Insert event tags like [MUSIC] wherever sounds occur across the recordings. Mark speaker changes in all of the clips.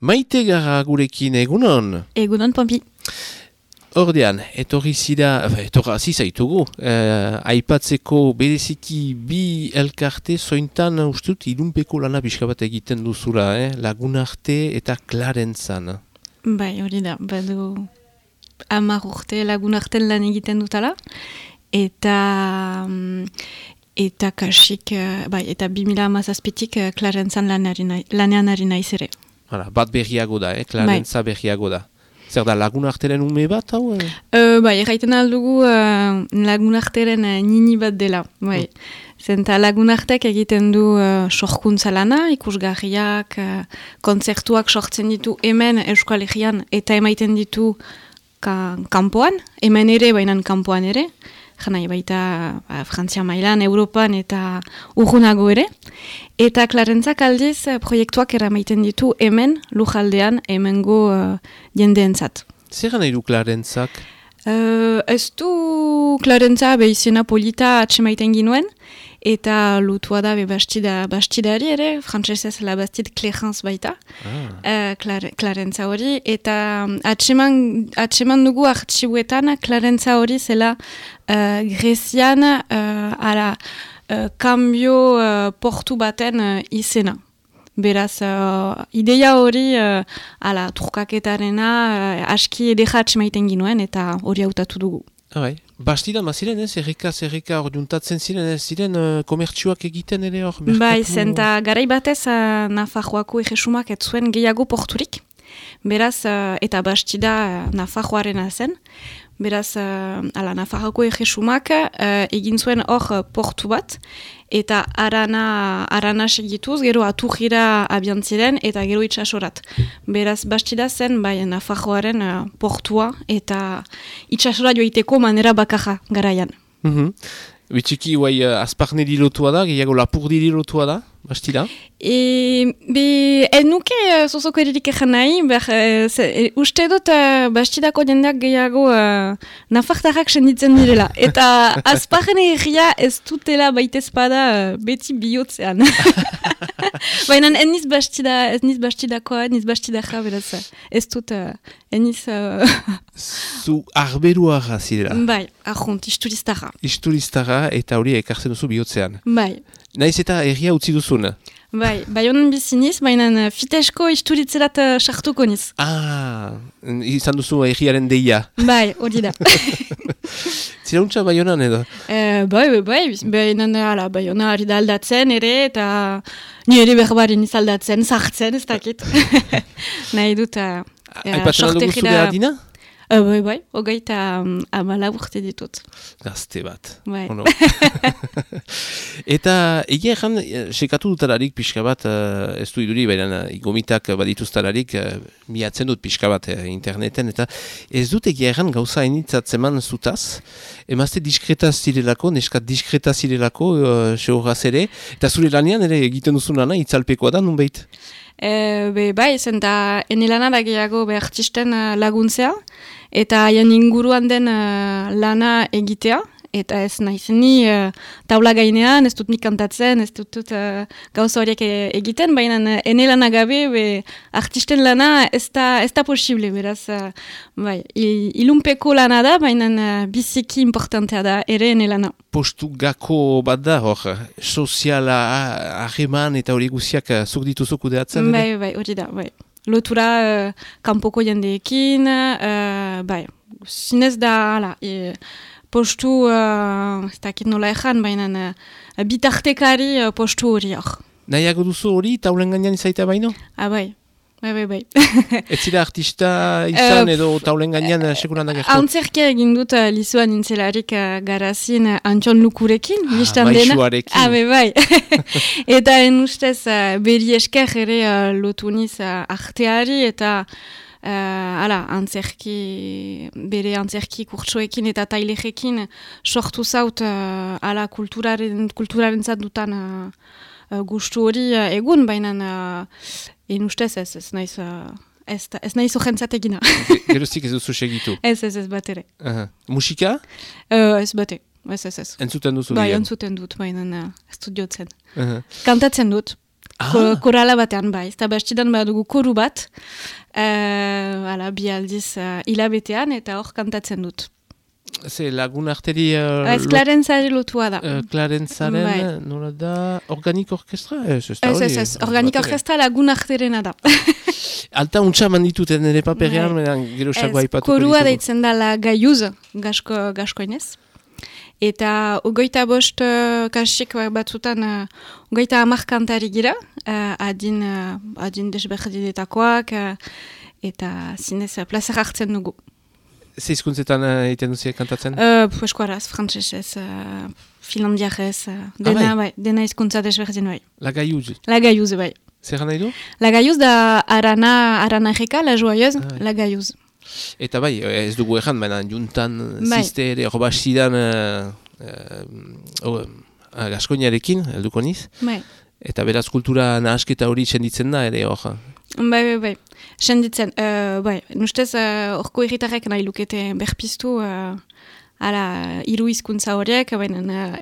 Speaker 1: Maite gara gurekin egunon.
Speaker 2: Egunon, Pompi.
Speaker 1: Ordean, etorri zira, etorra zizaitugu, eh, aipatzeko bereziki bi elkarte zointan ustut ilunpeko lana pixka bat egiten duzula, eh? lagunarte eta klarentzan.
Speaker 2: Bai, hori da, badu amar urte lagunarten lan egiten dutala, eta mm, eta kasik, eh, bai, eta bi mila amazazpitik eh, klarentzan lanean ari naiz ere.
Speaker 1: Hala, bat berriago da, eh? klarentza bai. berriago da. Zer da, lagunarteren ume bat, hau? Eh?
Speaker 2: Uh, bai, erraiten aldugu uh, lagunarteren uh, nini bat dela. Bai. Mm. Zenta lagunartek egiten du uh, sorkuntza lana, ikusgarriak, uh, kontzertuak sortzen ditu hemen eskualegian eta emaiten ditu kanpoan, hemen ere, bainan kanpoan ere janai baita ba, Frantzia mailan, Europan eta urgunago ere. Eta klarentzak aldiz eh, proiektuak eramaiten ditu hemen, lujaldean, hemengo uh, jendeentzat.
Speaker 1: Zer gana iru klarentzak?
Speaker 2: Uh, ez du klarentza behizena polita atxemaiten ginuen, eta lutua da be bastida bastidari ere frantsesez la bastide Clérance baita ah. uh, Clarentza hori eta um, atxeman atxeman dugu artxibuetan Clarentza hori zela uh, Grezian uh, ara uh, cambio uh, portu baten uh, izena Beraz, uh, ideia hori uh, ala, trukaketarena uh, aski edexatxe maiten ginuen eta hori hautatu dugu.
Speaker 1: Bai, bastida maziren ez, errika, zerrika hor juntatzen ziren, ez ziren uh, komertsuak egiten ere hor?
Speaker 2: Bai, zenta garai batez uh, Nafarroako egesumak ez zuen gehiago porturik, beraz, uh, eta bastida uh, Nafarroaren zen, beraz, uh, ala, Nafarroako egesumak uh, egin zuen hor portu bat, eta arana, arana segituz, gero atujira abiantziren eta gero itxasorat. Beraz, bastida zen, bai, nafajoaren uh, portua eta itxasora joiteko manera bakaja garaian.
Speaker 1: Mm -hmm. Bitxiki, guai, uh, azparne dilotua da, gehiago lapur dilotua da? Bastida?
Speaker 2: E, be, ez nuke uh, sozoko eririk egin nahi, ber, e, uste dut uh, bastidako jendeak gehiago uh, nafartarrak senditzen direla. Eta [LAUGHS] azparen egia ez dutela baitezpada uh, beti bihotzean. [LAUGHS] Baina ez niz bastida, ez niz bastidakoa, niz bastidakoa beraz. Ez dut, uh, ez niz... Uh... [LAUGHS]
Speaker 1: Zu arberuara zirela.
Speaker 2: Bai, ahont, isturiztara.
Speaker 1: Isturiztara eta hori ekartzen duzu bihotzean.
Speaker 2: Bai.
Speaker 1: Naiz eta erria utzi duzun?
Speaker 2: Bai, bai honen biziniz, baina uh, fitesko isturitzerat uh, sartuko niz.
Speaker 1: Ah, izan duzu erriaren deia.
Speaker 2: Bai, hori da. [LAUGHS]
Speaker 1: Zira untsa bai honan edo?
Speaker 2: Eh, bai, bai, bai, baina ala, bai honan ari da aldatzen ere, eta nire berbarin izaldatzen, sartzen, ez dakit. [LAUGHS] Nahi dut... Uh,
Speaker 1: Aipatzen aldugu zure adina?
Speaker 2: Uh, bai, bai, hogei eta um, amala urte ditut.
Speaker 1: Gazte bat.
Speaker 2: Bai. [LAUGHS]
Speaker 1: eta egia ezan, eh, sekatu dutararik pixka bat, uh, ez du iduri, baina igomitak badituztararik, uh, miatzen dut pixka bat interneten, eta ez dut egia ezan gauza enitzatzen zutaz, emazte diskretaz zirelako, neskat diskretaz zirelako, uh, ere, eta zure lanean ere egiten duzun lana, itzalpekoa da, nun behit?
Speaker 2: E, be, bai, zen da, enelana da gehiago behartisten laguntzea, eta haien inguruan den uh, lana egitea, eta ez naiz ni uh, taula gainean, ez dut nik kantatzen, ez dut, uh, gauza horiek egiten, baina uh, ene lana gabe, be, artisten lana ez da, ez da posible, beraz, uh, bai, ilunpeko lana da, baina uh, biziki importantea da, ere ene lana.
Speaker 1: Postu gako bat da, hor, soziala, ahreman eta hori guziak zuk dituzu kudeatzen?
Speaker 2: Bai, bai, hori da, bai lotura uh, kanpoko jendeekin, uh, bai, zinez da, ala, e, postu, uh, ez dakit nola ezan, baina uh, bitartekari uh, postu hori hor.
Speaker 1: Nahiago duzu hori, taulen gainean izaita baino?
Speaker 2: Ah, bai. Bai, bai, bai. [LAUGHS]
Speaker 1: Ez zira artista izan edo taulen gainean sekuran da gertu?
Speaker 2: Antzerkia egin dut uh, lizuan nintzelarik uh, garazin uh, Antxon Lukurekin,
Speaker 1: ah, biztan dena. Ah,
Speaker 2: bai, bai. [LAUGHS] eta en ustez uh, beri esker ere uh, lotu niz uh, arteari eta uh, ala, antzerki, bere antzerki kurtsoekin eta tailerekin sortu zaut uh, ala kulturaren, kulturaren dutan uh, uh, gustu hori uh, egun, baina uh, En ustez ez, ez naiz, uh, ez, ez naiz ogentzat egina.
Speaker 1: Geroztik ez duzu segitu? [LAUGHS]
Speaker 2: Ez, ez, ez bat ere.
Speaker 1: Uh -huh. Musika?
Speaker 2: Uh, ez bate, ez, ez, ez.
Speaker 1: Entzuten duzu?
Speaker 2: Bai, entzuten dut, baina uh, ez dut jotzen. Uh -huh. Kantatzen dut, ah. korala batean bai. Eta bastidan badugu koru bat, uh, ala, bi aldiz uh, hilabetean eta hor kantatzen dut.
Speaker 1: Ze lagun arteri... Uh,
Speaker 2: ez klarentzari lotua da. Uh,
Speaker 1: klarentzaren, bai. nola da, organik orkestra? Ez,
Speaker 2: ez, ez, ez, organik orkestra lagun arterena da. [LAUGHS]
Speaker 1: Alta untsa mandituten ere paperean, bai. gero xagoa ipatuko
Speaker 2: Korua deitzen dela gaiuz, gasko, gaskoinez. Eta ogoita bost uh, kasik batzutan uh, ogoita amarkantari gira, uh, adin, uh, adin desberdinetakoak, uh, eta zinez uh, plazera hartzen dugu.
Speaker 1: Zeizkuntzetan egiten uh, duzia kantatzen?
Speaker 2: Uh, eskuaraz, frantzesez, uh, filandiarez, uh, ah, dena, ah, bai. dena izkuntza desberdin bai.
Speaker 1: La gaiuz?
Speaker 2: La gaiuz, bai.
Speaker 1: Zer nahi du?
Speaker 2: La gaiuz da arana, arana ejeka, la joyeuse, ah, la gaiuz.
Speaker 1: Eta bai, ez dugu ezan, baina juntan, bai. ziste ere, hor basidan, uh, uh, uh, gaskoinarekin, elduko niz.
Speaker 2: Bai.
Speaker 1: Eta beraz kultura nahasketa hori senditzen da, ere hor.
Speaker 2: Bai, bai, bai. Senditzen, uh, bai, nustez, horko uh, erritarrek nahi lukete berpiztu, uh, ala, iru izkuntza horiek, baina uh,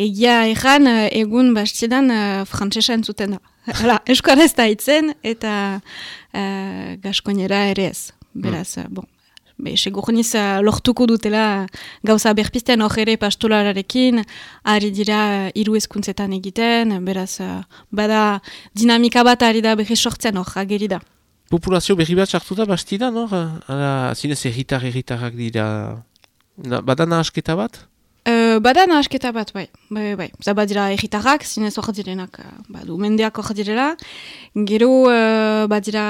Speaker 2: egia erran, uh, egun bastidan, uh, frantzesa entzuten da. Hala, eskoraz da itzen, eta uh, gaskoinera ere ez beraz, mm. bon, be, segurniz uh, lortuko dutela gauza berpisten hor ere pastolararekin, ari dira hiru ezkuntzetan egiten, beraz, bada dinamika bat ari da behi sortzen hor, ageri da.
Speaker 1: Populazio berri bat sartu da bastida, no? Zinez erritar erritarrak dira, na, bada nahasketa bat?
Speaker 2: Uh, bada nahasketa bat, bai. bai, bai, bai. Zaba dira egitarrak, zinez hor direnak, uh, badu mendeak hor direla. Gero, uh, badira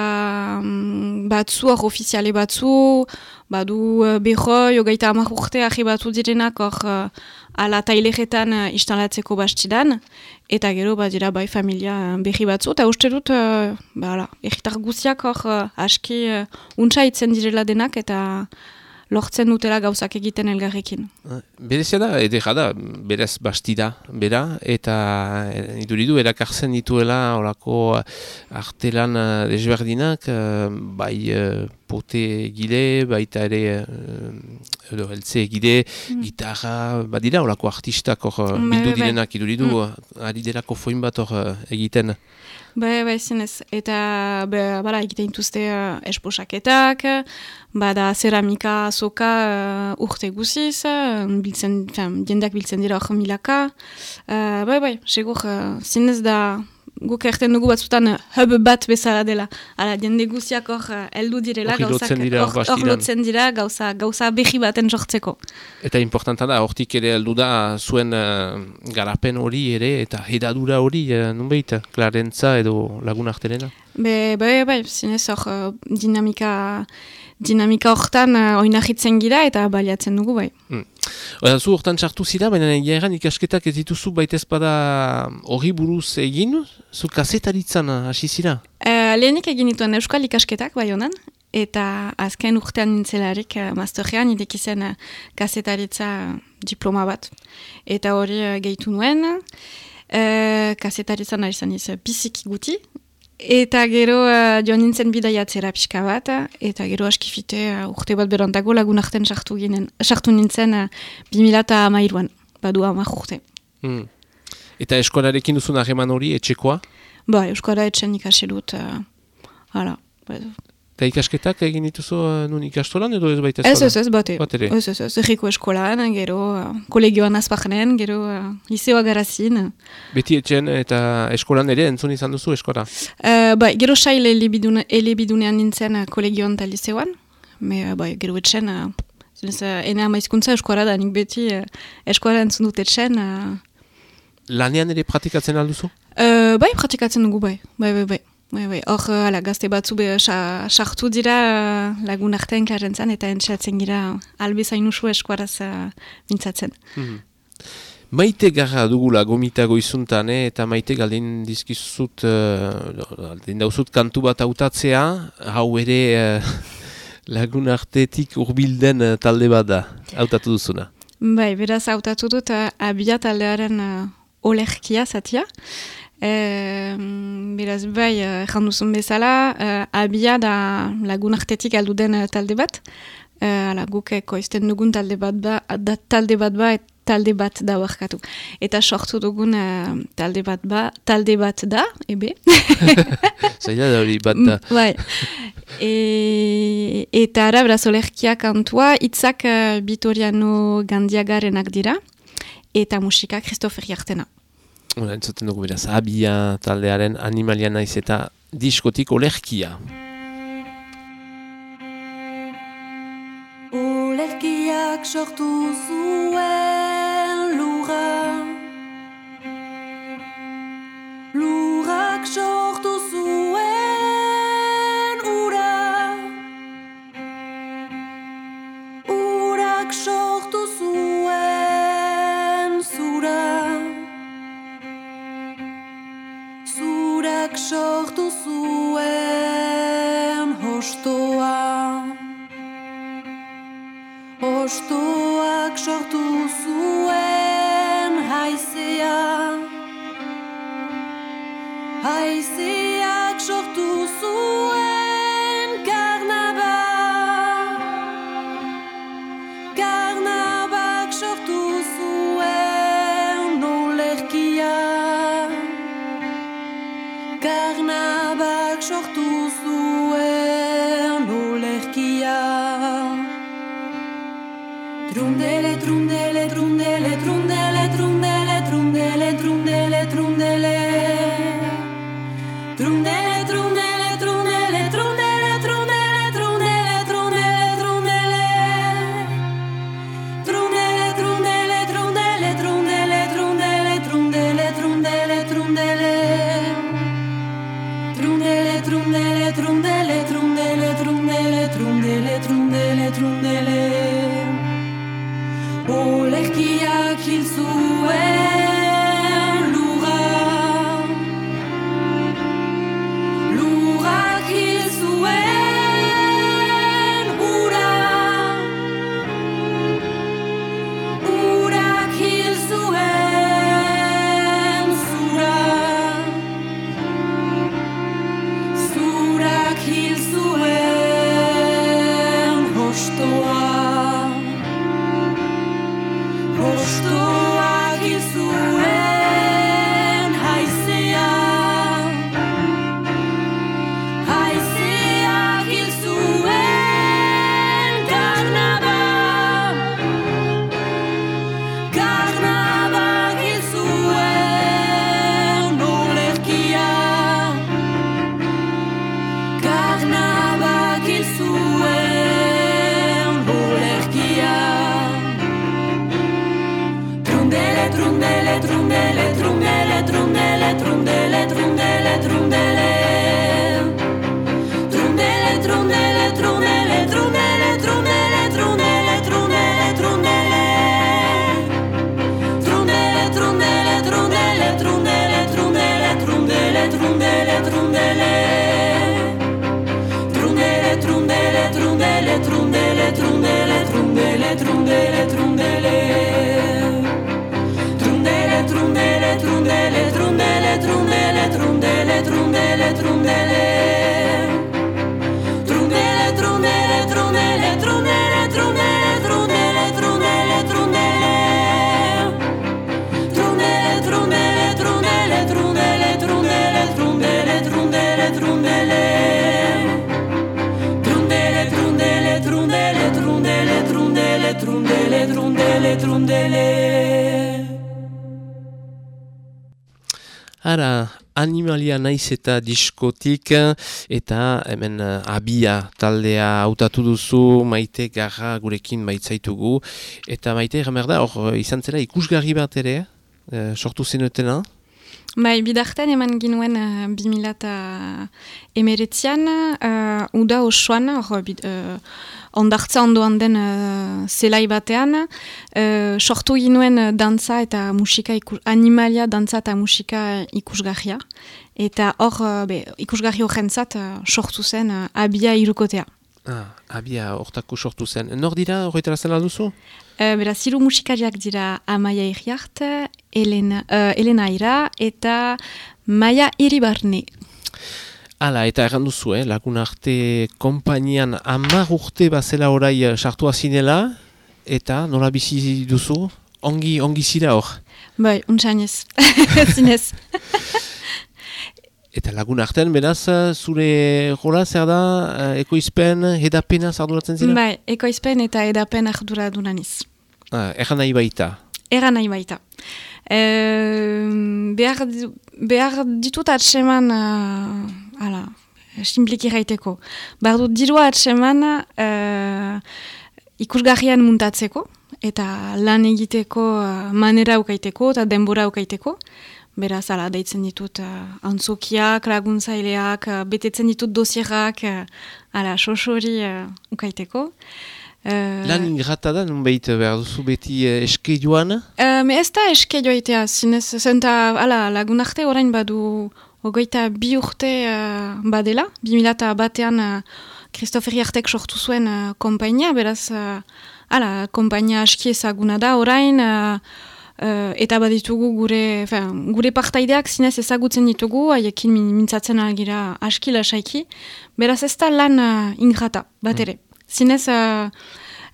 Speaker 2: um, batzu hor ofiziale batzu, badu uh, behoi, ogaita amak urte ahi batzu direnak hor uh, ala taileretan uh, instalatzeko bastidan. Eta gero, badira bai familia behi batzu. Eta uste dut, uh, ba, egitar guziak hor uh, aski uh, untsa direla denak eta lortzen dutela gauzak egiten elgarrekin.
Speaker 1: Berezia da, edera da, berez bastida, bera, eta eh, iduridu erakartzen dituela orako artelan uh, desberdinak, bai pote gile, baita ere edo eltze gide, mm. gitarra, badira orako artistak hor uh, bildu direnak iduridu, mm. ari derako foin bat hor egiten.
Speaker 2: Bai, bai, zinez. Eta, be, bara, egiten dituzte uh, esposaketak, bada ceramika soka uh, urte guziz, uh, biltzen, biltzen dira hor milaka. Uh, bai, bai, segur, uh, zinez da guk erten dugu batzutan uh, hub bat bezala dela. Ala, jende guziak hor uh, eldu direla, hor lotzen dira, gauza, gauza behi baten sortzeko.
Speaker 1: Eta importanta da, hortik ere heldu da zuen uh, garapen hori ere, eta hedadura hori, uh, nunbeit, klarentza edo lagun arterena?
Speaker 2: Be, be, be, zinez hor uh, dinamika dinamika hortan uh, oinahitzen gira eta baliatzen dugu bai. Hmm.
Speaker 1: zu hortan txartu zira, baina egan ikasketak ez dituzu baitez bada hori buruz egin, zu kasetaritzan hasi zira?
Speaker 2: Uh, lehenik egin dituen euskal ikasketak bai honan, eta azken urtean nintzelarik uh, masterrean idekizen uh, kasetaritza diploma bat. Eta hori uh, gehitu nuen, uh, kasetaritzan ari zan iz biziki guti, Eta gero uh, joan nintzen bidaiatzera pixka bat, eta gero askifite uh, urte bat berantago lagun arten sartu, ginen, sartu nintzen uh, 2000 amairuan, badu amak urte. Hmm.
Speaker 1: Eta eskolarekin duzun hageman hori, etxekoa?
Speaker 2: Ba, eskola etxen ikasi dut, uh, hala,
Speaker 1: Eta ikasketak egin dituzu uh, nun ikastolan edo ez baita
Speaker 2: eskola? Ez, ez, ez, bate. Bat ere? Ez, ez, ez, erriko eskolan, gero uh, kolegioan azpagnen, gero uh, liseoa garazin.
Speaker 1: Beti etxen eta eskolan ere entzun izan duzu eskola?
Speaker 2: Uh, ba, gero sail elebidunean nintzen uh, kolegioan eta liseoan. Me, uh, ba, gero etxen, uh, uh, ene amaizkuntza eskola da, nik beti uh, eskola entzun dut etxen. Uh,
Speaker 1: Lanean ere pratikatzen alduzu?
Speaker 2: Uh, bai, pratikatzen dugu, bai, bai, bai. bai. Bai, bai, hor, ala, gazte batzu be, sartu dira uh, lagun artean klarentzan eta entzatzen gira albezain usu eskuaraz uh, mintzatzen.
Speaker 1: Mm Maite gara dugula gomitago izuntan, eh, eta maite galdin dizkizut, uh, dauzut kantu bat hautatzea, hau ere uh, [LAUGHS] lagun artetik urbilden uh, talde bat da, hautatu duzuna.
Speaker 2: Bai, beraz hautatu dut uh, abia taldearen uh, olerkia zatia. E, beraz, bai, erran duzun bezala, uh, abia da lagun artetik aldu den talde bat. Uh, ala, guk eko izten dugun talde bat ba, da, talde bat ba, talde bat da barkatu. Eta sortu dugun uh, talde bat ba, talde bat da, ebe. [LAUGHS]
Speaker 1: Zaila da hori bat da.
Speaker 2: Mm, bai. E, eta ara, beraz, olerkia kantua, itzak uh, Bitoriano Gandiagarenak dira, eta musika Christopher Jartena.
Speaker 1: Entzuten dugu beraz, abia taldearen animalia naiz eta diskotik olerkia.
Speaker 3: Olerkiak sortu zuen lura Lurak sortu Zurak sortu zuen hostoa Ostoak sortu zuen heals
Speaker 1: the animalia naiz eta diskotik eta hemen uh, abia taldea hautatu duzu maite garra gurekin baitzaitugu. Eta maite da hor izan zela ikusgarri bat ere uh, sortu zenutena?
Speaker 2: Bai, bidartan eman ginuen uh, 2000 eta emeretzian, uh, uda osoan, hor, uh, ondartza ondoan den uh, zelai batean, uh, sortu ginuen uh, dantza eta musika, iku, animalia dantza eta musika ikusgarria. Eta hor, uh, be, ikusgarri horrentzat uh, sortu zen uh, abia irukotea.
Speaker 1: Ah, abia hortako sortu zen. Nor dira horretara zen alduzu?
Speaker 2: Uh, beraz, hiru musikariak dira Amaia Iriart, Elena, uh, Elena Ira eta Maia Iribarne.
Speaker 1: Hala, eta erran duzu, eh? lagun arte kompainian amar urte bazela orai eh, sartua zinela, eta nola bizi duzu ongi, ongi zira hor.
Speaker 2: Bai, untsainez, [LAUGHS] zinez. [LAUGHS]
Speaker 1: Eta lagun artean, beraz, zure rola zer da, eh, ekoizpen, edapena zarduratzen zira?
Speaker 2: Bai, ekoizpen eta edapen ardura dunaniz.
Speaker 1: Ah, Erran nahi baita.
Speaker 2: Eran nahi baita. E, behar, behar ditut atseman, uh, ala, simpliki gaiteko. Behar dut dirua atseman uh, ikusgarrian muntatzeko, eta lan egiteko uh, manera aukaiteko eta denbora aukaiteko. Beraz, ala, deitzen ditut uh, antzokiak, laguntzaileak, uh, betetzen ditut dosierak, uh, ala, sosori uh, ukaiteko. Uh,
Speaker 1: Lan ingrata da, nun behit behar duzu beti eh, eske joan?
Speaker 2: Uh, me ez da eske joitea, zinez, zenta, ala, lagun arte orain badu ogoita bi urte uh, badela, bi milata batean uh, Christopher Jartek sortu zuen uh, kompainia, beraz, uh, ala, kompainia aski ezaguna da orain, uh, uh, eta baditugu gure, fin, gure partaideak zinez ezagutzen ditugu, haiekin min- mintzatzen algira aski lasaiki, beraz ez da lan uh, ingrata, bat ere. Zinez, uh,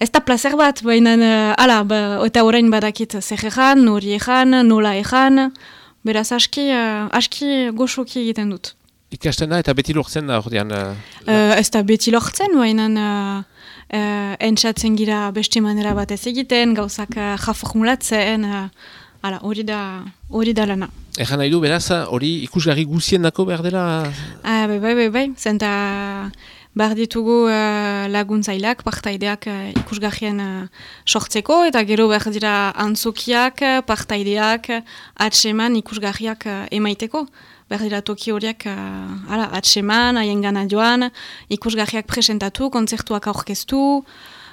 Speaker 2: ez da placer bat, baina, uh, ala, ba, eta orain badakit zer ejan, nori ejan, nola ejan, beraz aski, uh, aski goxoki egiten dut.
Speaker 1: Ikasten da eta beti lortzen da ordean.
Speaker 2: Uh, ez da beti lortzen, baina uh, uh, entxatzen gira beste manera bat ez egiten, gauzak uh, jaformulatzen, uh, ala, hori da, hori da lana.
Speaker 1: Erran nahi du, beraz, hori ikusgarri guzien dako behar dela...
Speaker 2: Ah, bai, bai, bai, bai, zenta behar ditugu uh, laguntzaileak, partaideak uh, ikusgarrien uh, sortzeko, eta gero behar dira antzokiak, uh, partaideak, atseman ikusgarriak uh, emaiteko. Behar dira toki horiek uh, ala, atseman, haien gana joan, ikusgarriak presentatu, kontzertuak aurkeztu,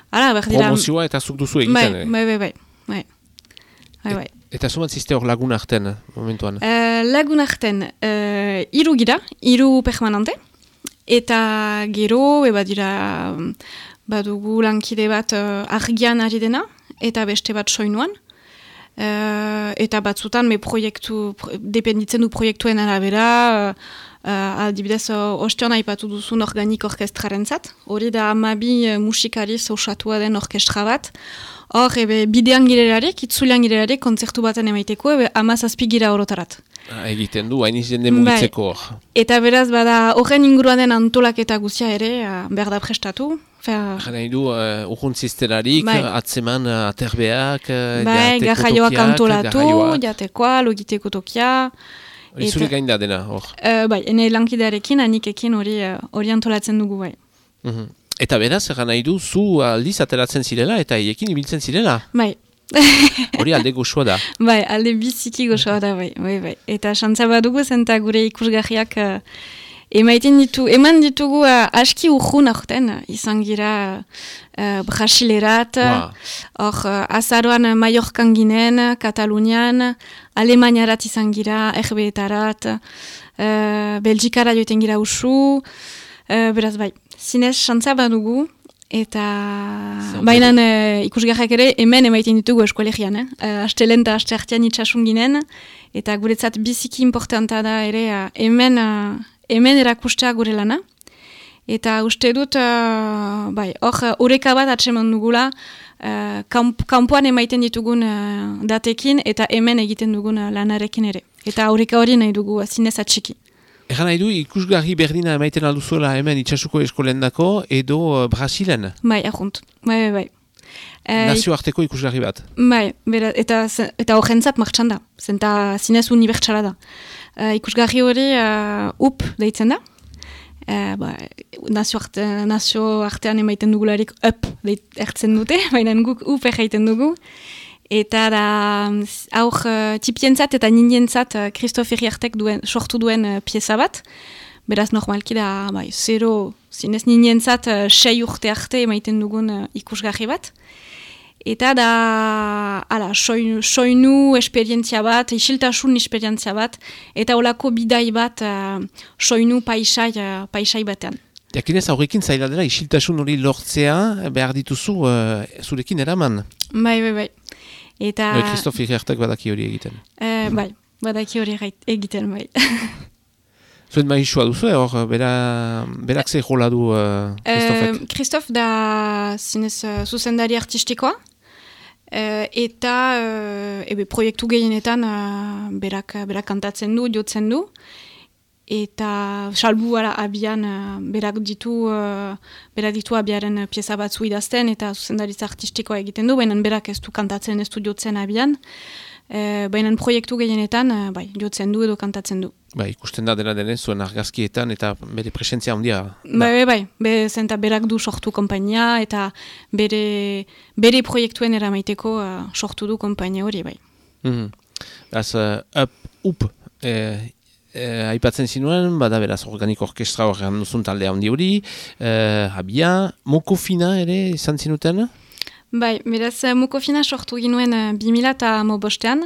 Speaker 2: ala, behar dira...
Speaker 1: Promozioa eta zuk duzu
Speaker 2: bai,
Speaker 1: egiten. eh?
Speaker 2: bai, bai, bai, bai. Bai, bai.
Speaker 1: Eta zumat ziste hor lagun arten, momentuan.
Speaker 2: Uh, lagun arten, uh, iru gira, iru permanente, eta gero, eba dira, badugu lankide bat uh, argian ari dena, eta beste bat soinuan, uh, eta batzutan me proiektu, pro, dependitzen du proiektuen arabera, uh, uh, adibidez, uh, ostion aipatu duzun organik orkestraren zat, hori da amabi uh, musikariz osatua den orkestra bat, Hor, ebe, bidean girelarik, itzulean girelarik, kontzertu baten emaiteko, ebe, amazazpi gira orotarat.
Speaker 1: Ah, egiten du, hain izan den mugitzeko hor.
Speaker 2: Eta beraz, bada, horren inguruan den antolaketa guzia ere, uh, behar da prestatu.
Speaker 1: Erran nahi du, uh, urrunt ziztelarik,
Speaker 2: Bai.
Speaker 1: atzeman uh, aterbeak, uh,
Speaker 2: bai,
Speaker 1: tokiak,
Speaker 2: antolatu, jatekoa, logiteko tokia.
Speaker 1: Hori zure gain da dena, hor.
Speaker 2: Uh, bai, ene lankidearekin, anikekin hori uh, antolatzen dugu, bai.
Speaker 1: Mhm. Eta beraz, erran nahi du, zu aldiz ateratzen zirela eta hiekin ibiltzen zirela.
Speaker 2: Bai, [LAUGHS]
Speaker 1: Hori alde goxoa da.
Speaker 2: bai, alde biziki gozoa da, bai, bai, bai. Eta xantza badugu zenta gure ikusgarriak uh, emaiten ditu, eman ditugu uh, aski urrun aurten, uh, izan gira uh, Brasilerat,
Speaker 1: Ba.
Speaker 2: hor uh, azaroan Mallorcan ginen, Katalunian, Alemaniarat izan gira, erbeetarat, uh, Belgikara joiten gira usu, uh, beraz bai, zinez xantza badugu, eta baina uh, ikusgarrak ere hemen emaiten ditugu eskolegian, eh? Uh, astelen eta aste artean itxasun ginen, eta guretzat biziki importanta da ere uh, hemen, hemen erakustea gure lana. Eta uste dut, uh, bai, hor, oreka bat atseman dugula, uh, kamp, kampuan emaiten ditugun uh, datekin, eta hemen egiten dugun uh, lanarekin ere. Eta oreka hori nahi dugu zinez atxiki.
Speaker 1: Erran nahi du, ikusgarri berdina emaiten alduzuela hemen itxasuko eskolendako edo uh, Brasilen.
Speaker 2: Bai, ahunt. Bai, bai, bai. Eh,
Speaker 1: Nazioarteko ikusgarri bat.
Speaker 2: Bai, bera, eta, eta horrentzat martxan da. Zenta zinez unibertsala da. Uh, ikusgarri hori uh, up deitzen da. Uh, ba, nazio, arte, nazio artean emaiten dugularik up deit, ertzen dute, [LAUGHS] baina guk up egiten dugu. Eta da, mm, aur uh, tipientzat eta nindientzat uh, Christophe Herriartek duen, sortu duen uh, pieza bat. Beraz, normalki da, bai, zero, zinez nindientzat uh, sei urte arte emaiten dugun uh, ikusgarri bat. Eta da, ala, soinu, soinu esperientzia bat, isiltasun esperientzia bat, eta olako bidai bat uh, soinu paisai, uh, paisai batean.
Speaker 1: Jakinez aurrekin zaila dela isiltasun hori lortzea behar dituzu uh, zurekin eraman.
Speaker 2: Bai, bai, bai. Eta,
Speaker 1: Uh, Christophe Gertek badaki hori egiten.
Speaker 2: eh, bai, badaki hori egiten, bai. [LAUGHS]
Speaker 1: Zuen mahisua duzu, eh, hor, bera, berak ze jola du uh.
Speaker 2: Eh, Christophe da zinez uh, zuzendari artistikoa, Eh, eta eh, ebe, proiektu gehienetan eh, berak, berak kantatzen du, jotzen du. Eta salbu ara abian eh, berak ditu, eh, berak ditu abiaren pieza batzu idazten eta zuzendaritza artistikoa egiten du, baina berak ez du kantatzen, ez du jotzen abian. E, baina proiektu gehienetan, eh, bai, jotzen du edo kantatzen du.
Speaker 1: Bai, ikusten da dena denez, zuen argazkietan eta bere presentzia handia.
Speaker 2: Bai, bai, bai, be, zenta berak du sortu kompainia eta bere, bere proiektuen eramaiteko uh, sortu du kompainia hori, bai.
Speaker 1: Mhm. Beraz, uh, up, up, eh, eh, aipatzen zinuen, bada beraz organiko orkestra horrean duzun talde handi hori, eh, abia, moko fina ere izan zinuten?
Speaker 2: Bai, beraz, eh, mokofina sortu ginuen uh, 2000 eta bostean,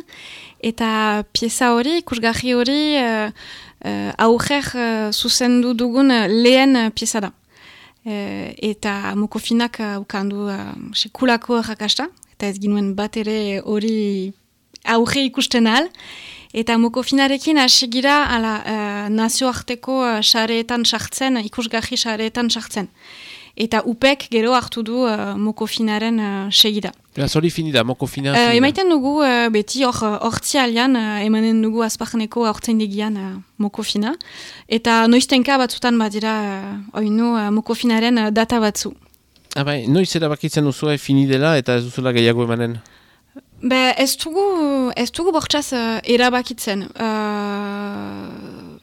Speaker 2: eta pieza hori, ikusgarri hori, uh, aurrer zuzendu dugun uh, lehen pieza da. Uh, eta mokofinak uh, ukandu uh, sekulako errakasta, eta ez ginuen bat ere hori aurre ikusten ahal, Eta mokofinarekin hasi gira ala, uh, nazioarteko uh, sareetan sartzen, ikusgarri sareetan sartzen. Eta upek gero hartu du uh, mokofinaren uh, segida.
Speaker 1: Beraz, hori fini da, moko fina.
Speaker 2: Uh, emaiten dugu uh, beti hor hortzi alian, uh, emanen dugu azparneko aurtzaindegian uh, mokofina. Eta noiztenka batzutan badira uh, oinu uh, mokofinaren uh, data batzu.
Speaker 1: Ah, bai, noiz erabakitzen duzu fini dela eta ez duzula gehiago emanen?
Speaker 2: Be, ez dugu, ez dugu bortxaz uh, erabakitzen. Uh,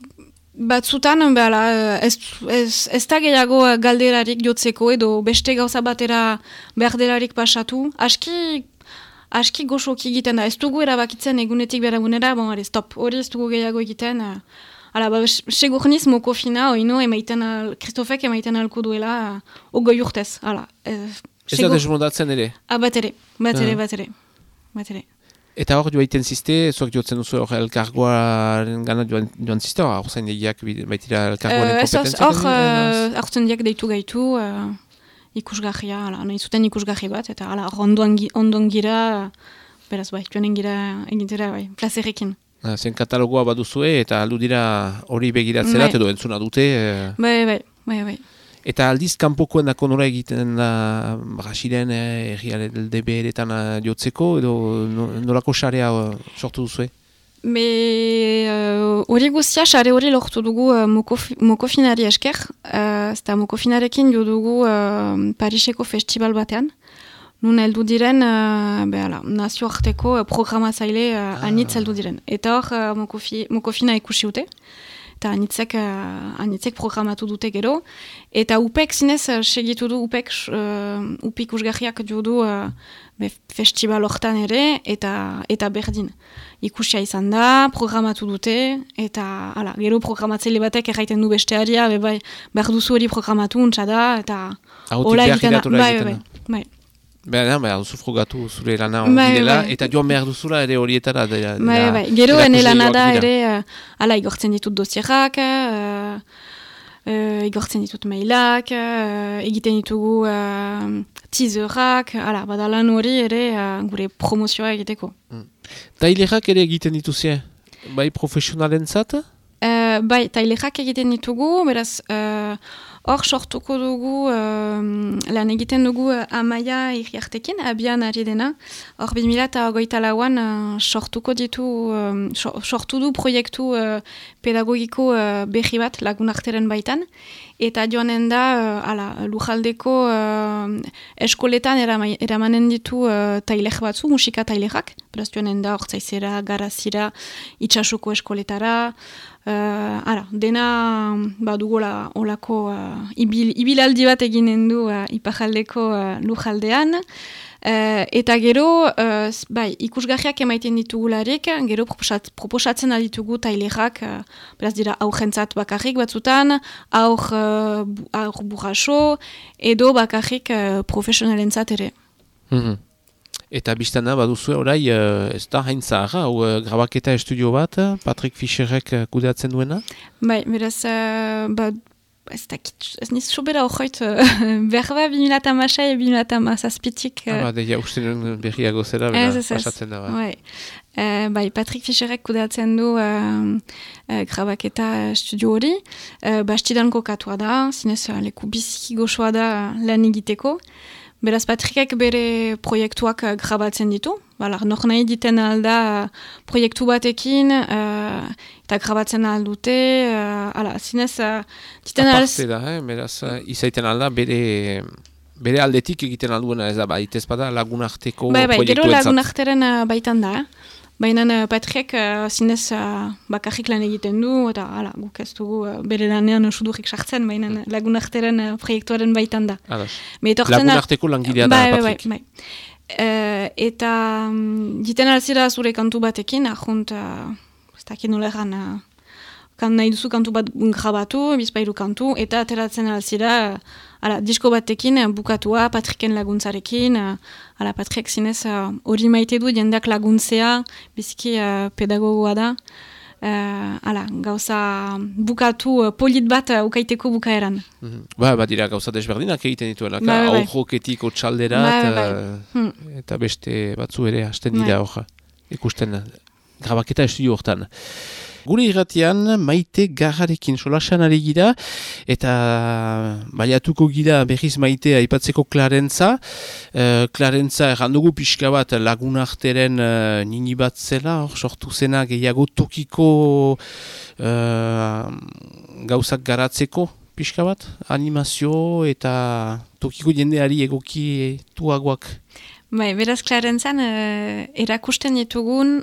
Speaker 2: batzutan, behala, ez, ez, ez da gehiago galderarik jotzeko edo beste gauza batera behar delarik pasatu. Aski, aski goxoki egiten da. Ez dugu erabakitzen egunetik beragunera, bon, ari, stop, hori ez dugu gehiago egiten. Uh, Hala, ba, segurniz moko fina, oino, emaiten, al, Kristofek emaiten alko duela, uh, ogoi urtez, hala. Uh,
Speaker 1: Ez da desmondatzen ere?
Speaker 2: Ah, bat ere, bat ere,
Speaker 1: Ah.
Speaker 2: bat ere. Bat ere.
Speaker 1: Eta hor joaiten ziste, zuak joatzen duzu hor elkargoaren gana joan, joan ziste, hor zain egiak baitira elkargoaren
Speaker 2: Eh, ez, ez,
Speaker 1: kompetentzia.
Speaker 2: hor, uh, hartzen diak deitu gaitu, uh, ikusgarria, ala, nahi zuten ikusgarri bat, eta ala, ondoan, ondoan gira, beraz bai, joanen gira egitera, bai, plazerrekin.
Speaker 1: Ah, Zen katalogoa baduzue eta aldu dira hori begiratzera
Speaker 2: Bai.
Speaker 1: edo entzuna dute. eh,
Speaker 2: Bai, bai, bai, bai.
Speaker 1: Eta aldiz kanpokoen dako nora egiten da Brasilen, eh, erriaren DBR-etan eh, jotzeko edo no- nolako xarea eh, sortu duzue?
Speaker 2: Be, uh, hori guztia, sare hori lortu dugu uh, mokof, mokofinari esker, uh, eta mokofinarekin jo dugu uh, Pariseko festival batean, nun heldu diren, uh, be, ala, nazioarteko uh, programatzaile uh, anitz heldu diren. Eta hor, uh, mokofi, mokofina ikusi dute, eta anitzek, uh, anitzek programatu dute gero, eta upek zinez uh, segitu du, upek uh, upik usgarriak jo du uh, festival hortan ere, eta, eta berdin ikusia izan da, programatu dute, eta ala, gero programatzaile batek erraiten du bestearia, be bai, behar duzu hori programatu untsa da, eta da.
Speaker 1: gidatura
Speaker 2: Bai,
Speaker 1: egiten
Speaker 2: bai,
Speaker 1: da.
Speaker 2: bai,
Speaker 1: Behar, behar duzu frogatu zure lana
Speaker 2: Bai,
Speaker 1: ongi dela,
Speaker 2: bai.
Speaker 1: eta joan behar duzula ere horietara. Dela,
Speaker 2: bai,
Speaker 1: dela-
Speaker 2: bai. Gero ene lana da ere, uh, ala, igortzen ditut dosierrak, uh, uh, igortzen ditut mailak, uh, egiten ditugu uh, teaserrak, ala, badalan hori ere uh, gure promozioa egiteko.
Speaker 1: Tailerak ere egiten dituzie, bai profesionalen zat?
Speaker 2: Uh, bai, tailerak egiten ditugu, beraz, uh, hor sortuko dugu, uh, lan egiten dugu uh, amaia irriartekin, abian ari dena. Hor, 2000 eta hogeita lauan uh, sortuko ditu, so- sortu du proiektu uh, pedagogiko uh, berri bat lagun arteren baitan. Eta joanen da, uh, ala, lujaldeko uh, eskoletan erama- eramanen ditu uh, tailek batzu, musika tailerak. Beraz joanen da, hortzaizera, garazira, itxasuko eskoletara, Uh, ara, dena badugola olako uh, ibil, ibilaldi bat eginen du uh, ipajaldeko uh, lujaldean. Uh, eta gero, uh, bai, ikusgarriak emaiten ditugularik, gero proposat, proposatzen aditugu tailerak, uh, beraz dira aurrentzat bakarrik batzutan, aur, uh, aur burraso, edo bakarrik uh, profesionalentzat ere.
Speaker 1: Mhm. Eta biztana baduzue orai, eh, ez da hain zaharra, hau eh, grabaketa estudio bat, eh, Patrick Fischerrek eh, kudeatzen duena?
Speaker 2: Bai, beraz, uh, ba, ez dakit, ez niz sobera horreit, uh, berba 2008 e 2008
Speaker 1: Ah, ba, deia uste nuen berriago zera, bera, pasatzen da. Ba.
Speaker 2: Bai. Eh, bai, Patrick Fischerrek kudeatzen du uh, uh, grabaketa studio hori. Uh, bastidan kokatua da, zinez uh, leku biziki goxoa da lan egiteko. Beraz, Patrikek bere proiektuak uh, grabatzen ditu. Bala, nok nahi diten alda uh, proiektu batekin, uh, eta grabatzen aldute. Uh, ala, zinez, uh, diten
Speaker 1: Aparte da, eh? beraz, uh, izaiten alda bere... Bere aldetik egiten alduena ez da, baitez bada lagunarteko
Speaker 2: bai, bai,
Speaker 1: proiektu
Speaker 2: Gero lagunarteren uh, baitan da, Baina uh, Patrick uh, zinez uh, bakarrik lan egiten du, eta ala, guk ez dugu uh, bere lanean sudurik sartzen, baina uh, lagunarteren uh, proiektuaren baitan da.
Speaker 1: Lagunarteko langilea da,
Speaker 2: bai, Patrick. Bai, bai. Uh, eta um, jiten alzira zure kantu batekin, ahunt, uh, ez dakit nola egan, uh, kan nahi duzu kantu bat grabatu, bizpairu kantu, eta ateratzen alzira, uh, ala, disko batekin eh, bukatua Patricken laguntzarekin, uh, ala, Patrick zinez eh, hori uh, maite du jendeak laguntzea, biziki pedagogoa da, uh, ala, gauza bukatu uh, polit bat uh, ukaiteko bukaeran.
Speaker 1: Mm -hmm. Ba, ba dira gauza desberdinak egiten dituela, ba, ba, ba. joketik otxaldera ba, ba, ba. Hmm. eta beste batzu ere hasten dira hor, ikusten grabaketa estudio hortan. Gure irratian maite garrarekin solasan ari gira eta baiatuko gira berriz maite aipatzeko klarentza. Uh, klarentza errandugu pixka bat lagunarteren uh, nini bat zela, hor sortu zena gehiago tokiko uh, gauzak garatzeko pixka bat, animazio eta tokiko jendeari egoki tuagoak.
Speaker 2: Bai, beraz klarentzan uh, erakusten ditugun